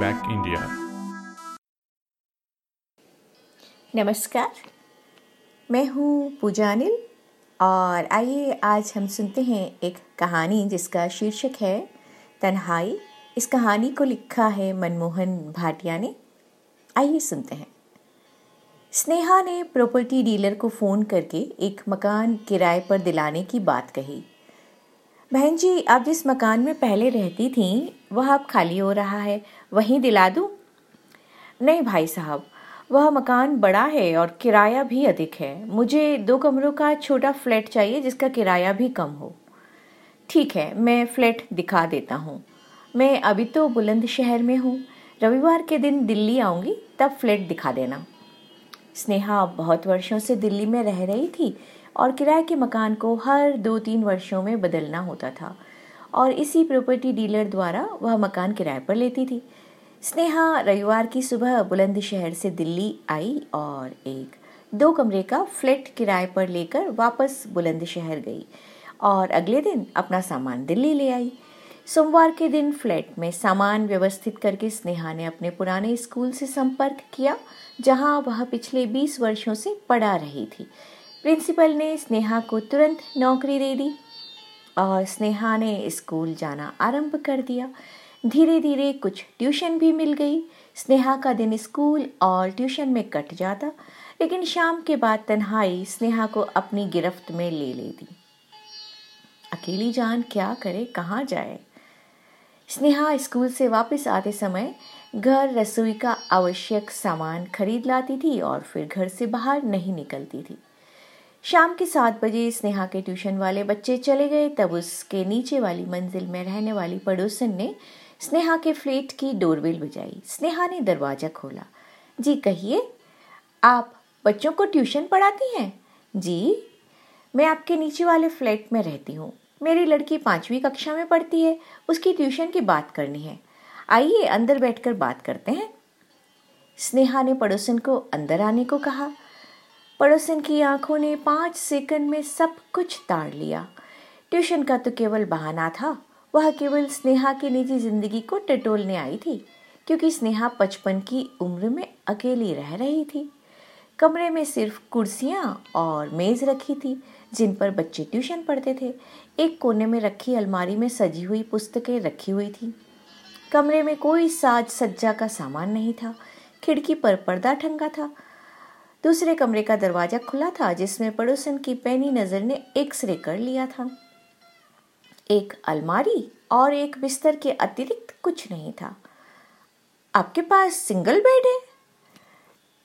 Playback India. नमस्कार। मैं हूँ पूजा अनिल और आइए आज हम सुनते हैं एक कहानी जिसका शीर्षक है, तन्हाई। इस कहानी को लिखा है मनमोहन भाटिया ने। आइए सुनते हैं। स्नेहा ने प्रॉपर्टी डीलर को फ़ोन करके एक मकान किराए पर दिलाने की बात कही। बहन जी, आप जिस मकान में पहले रहती थी, वह अब खाली हो रहा है। वहीं दिला दूँ? नहीं भाई साहब, वह मकान बड़ा है और किराया भी अधिक है। मुझे दो कमरों का छोटा फ्लैट चाहिए जिसका किराया भी कम हो। ठीक है, मैं फ्लैट दिखा देता हूँ। मैं अभी तो बुलंदशहर में हूँ। रविवार के दिन दिल्ली आऊँगी, तब फ्लैट दिखा देना। स्नेहा बहुत वर्षों से दिल्ली में रह रही थी और किराए के मकान को हर दो तीन वर्षों में बदलना होता था। और इसी प्रॉपर्टी डीलर द्वारा वह मकान किराए पर लेती थी। स्नेहा रविवार की सुबह बुलंदशहर से दिल्ली आई और एक दो कमरे का फ्लैट किराए पर लेकर वापस बुलंदशहर गई और अगले दिन अपना सामान दिल्ली ले आई। सोमवार के दिन फ्लैट में सामान व्यवस्थित करके स्नेहा ने अपने पुराने स्कूल से संपर्क किया, जहाँ वह पिछले 20 वर्षों से पढ़ा रही थी। प्रिंसिपल ने स्नेहा को तुरंत नौकरी दे दी और स्नेहा ने स्कूल जाना आरंभ कर दिया। धीरे धीरे कुछ ट्यूशन भी मिल गई। स्नेहा का दिन स्कूल और ट्यूशन में कट जाता, लेकिन शाम के बाद तन्हाई स्नेहा को अपनी गिरफ्त में ले लेती। अकेली जान क्या करे, कहाँ जाए? स्नेहा स्कूल से वापस आते समय घर रसोई का आवश्यक सामान खरीद लाती थी और फिर घर से बाहर नहीं निकलती थी। शाम के सात बजे स्नेहा के ट्यूशन वाले बच्चे चले गए, तब उसके नीचे वाली मंजिल में रहने वाली पड़ोसन ने स्नेहा के फ्लैट की डोरबेल बजाई। स्नेहा ने दरवाज़ा खोला। जी, कहिए, आप बच्चों को ट्यूशन पढ़ाती हैं? जी, मैं आपके नीचे वाले फ्लैट में रहती हूँ। मेरी लड़की पांचवी कक्षा में पढ़ती है, उसकी ट्यूशन की बात करनी है। आइए अंदर बैठकर बात करते हैं। स्नेहा ने पड़ोसन को अंदर आने को कहा। पड़ोसन की आँखों ने पाँच सेकंड में सब कुछ ताड़ लिया। ट्यूशन का तो केवल बहाना था, वह केवल स्नेहा की निजी ज़िंदगी को टटोलने आई थी, क्योंकि स्नेहा पचपन की उम्र में अकेली रह रही थी। कमरे में सिर्फ़ कुर्सियाँ और मेज़ रखी थी, जिन पर बच्चे ट्यूशन पढ़ते थे। एक कोने में रखी अलमारी में सजी हुई पुस्तकें रखी हुई थी। कमरे में कोई साज सज्जा का सामान नहीं था। खिड़की पर पर्दा ठंगा था। दूसरे कमरे का दरवाज़ा खुला था, जिसमें पड़ोसन की पैनी नज़र ने एक्सरे कर लिया था। एक अलमारी और एक बिस्तर के अतिरिक्त कुछ नहीं था। आपके पास सिंगल बेड है?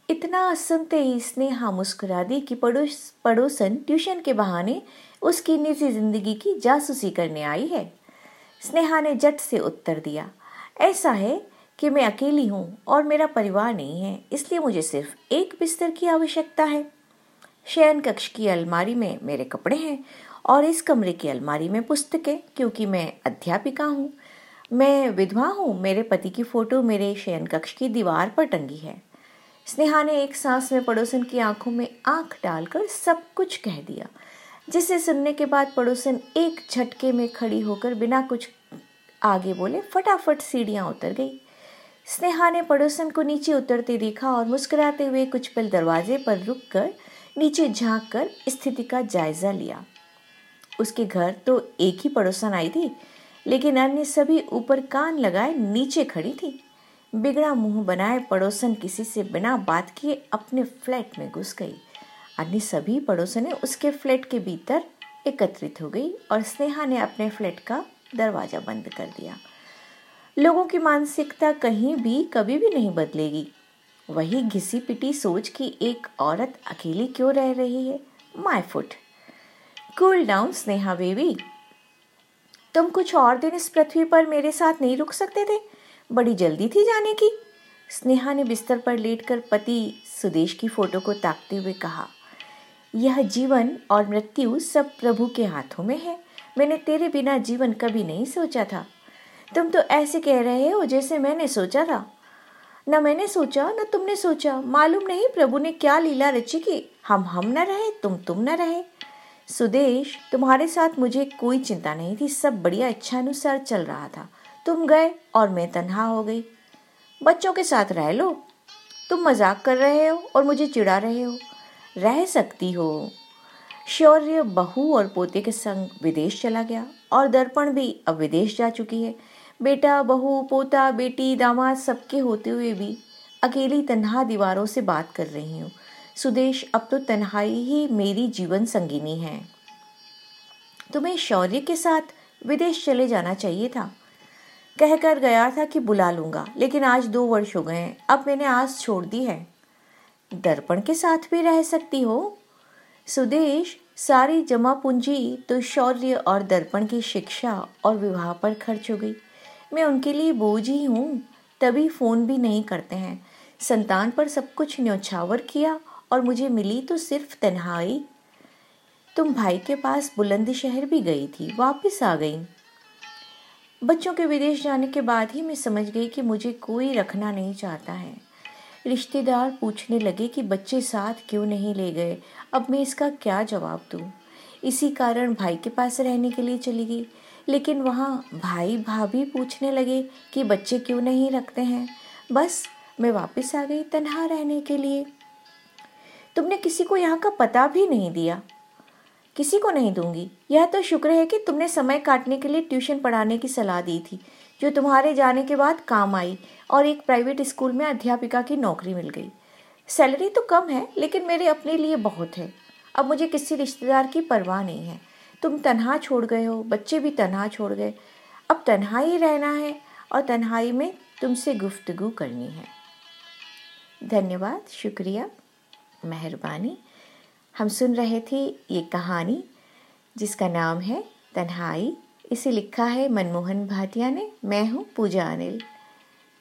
इतना सुनते ही स्नेहा मुस्कुरा दी कि पड़ोस, पड़ोसन ट्यूशन के बहाने उसकी निजी ज़िंदगी की जासूसी करने आई है। स्नेहा ने जट से उत्तर दिया, ऐसा है कि मैं अकेली हूँ और मेरा परिवार नहीं है, इसलिए मुझे सिर्फ़ एक बिस्तर की आवश्यकता है। शयन कक्ष की अलमारी में मेरे कपड़े हैं और इस कमरे की अलमारी में पुस्तकें, क्योंकि मैं अध्यापिका हूँ। मैं विधवा हूँ, मेरे पति की फ़ोटो मेरे शयन कक्ष की दीवार पर टंगी है। स्नेहा ने एक सांस में पड़ोसन की आँखों में आँख डालकर सब कुछ कह दिया, जिसे सुनने के बाद पड़ोसन एक झटके में खड़ी होकर बिना कुछ आगे बोले फटाफट सीढ़ियाँ उतर गई। स्नेहा ने पड़ोसन को नीचे उतरते देखा और मुस्कुराते हुए कुछ पल दरवाजे पर रुककर नीचे झाँक कर स्थिति का जायजा लिया। उसके घर तो एक ही पड़ोसन आई थी, लेकिन अन्य सभी ऊपर कान लगाए नीचे खड़ी थी। बिगड़ा मुँह बनाए पड़ोसन किसी से बिना बात किए अपने फ्लैट में घुस गई। अन्य सभी पड़ोसने उसके फ्लैट के भीतर एकत्रित हो गई और स्नेहा ने अपने फ्लैट का दरवाज़ा बंद कर दिया। लोगों की मानसिकता कहीं भी कभी भी नहीं बदलेगी। वही घिसी पिटी सोच की एक औरत अकेली क्यों रह रही है? My foot cool down Sneha baby तुम कुछ और दिन इस पृथ्वी पर मेरे साथ नहीं रुक सकते थे? बड़ी जल्दी थी जाने की। स्नेहा ने बिस्तर पर लेटकर पति सुदेश की फ़ोटो को ताकते हुए कहा, यह जीवन और मृत्यु सब प्रभु के हाथों में है। मैंने तेरे बिना जीवन कभी नहीं सोचा था। तुम तो ऐसे कह रहे हो जैसे मैंने सोचा था। न मैंने सोचा, न तुमने सोचा। मालूम नहीं प्रभु ने क्या लीला रची कि हम हम न रहे, तुम तुम न रहे। सुदेश, तुम्हारे साथ मुझे कोई चिंता नहीं थी। सब बढ़िया इच्छा अनुसार चल रहा था। तुम गए और मैं तन्हा हो गई। बच्चों के साथ रह लो। तुम मज़ाक कर रहे हो और मुझे चिढ़ा रहे हो। रह सकती हो। शौर्य बहू और पोते के संग विदेश चला गया और दर्पण भी अब विदेश जा चुकी है। बेटा, बहू, पोता, बेटी, दामाद सबके होते हुए भी अकेली तन्हा दीवारों से बात कर रही हूँ। सुदेश, अब तो तन्हाई ही मेरी जीवन संगिनी है। तुम्हें शौर्य के साथ विदेश चले जाना चाहिए था। कहकर गया था कि बुला लूँगा, लेकिन आज दो वर्ष हो गए अब मैंने आस छोड़ दी है। दर्पण के साथ भी रह सकती हो। सुदेश, सारी जमा पूंजी तो शौर्य और दर्पण की शिक्षा और विवाह पर खर्च हो गई। मैं उनके लिए बोझ ही हूँ, तभी फ़ोन भी नहीं करते हैं। संतान पर सब कुछ न्यौछावर किया और मुझे मिली तो सिर्फ़ तन्हाई। तुम भाई के पास बुलंद शहर भी गई थी, वापस आ गई। बच्चों के विदेश जाने के बाद ही मैं समझ गई कि मुझे कोई रखना नहीं चाहता है। रिश्तेदार पूछने लगे कि बच्चे साथ क्यों नहीं ले गए? अब मैं इसका क्या जवाब दूँ? इसी कारण भाई के पास रहने के लिए चली गई। लेकिन वहाँ भाई भाभी पूछने लगे कि बच्चे क्यों नहीं रखते हैं? बस, मैं वापस आ गई तनहा रहने के लिए। तुमने किसी को यहाँ का पता भी नहीं दिया? किसी को नहीं दूँगी। यह तो शुक्र है कि तुमने समय काटने के लिए ट्यूशन पढ़ाने की सलाह दी थी, जो तुम्हारे जाने के बाद काम आई और एक प्राइवेट स्कूल में अध्यापिका की नौकरी मिल गई। सैलरी तो कम है, लेकिन मेरे अपने लिए बहुत है। अब मुझे किसी रिश्तेदार की परवाह नहीं है। तुम तनहा छोड़ गए हो, बच्चे भी तनहा छोड़ गए। अब तनहा ही रहना है और तन्हाई में तुमसे गुफ्तगु करनी है। धन्यवाद, शुक्रिया, मेहरबानी। हम सुन रहे थे ये कहानी, जिसका नाम है तन्हाई। इसे लिखा है मनमोहन भाटिया ने। मैं हूँ पूजा अनिल।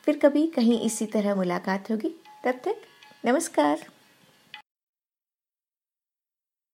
फिर कभी कहीं इसी तरह मुलाकात होगी। तब तक नमस्कार।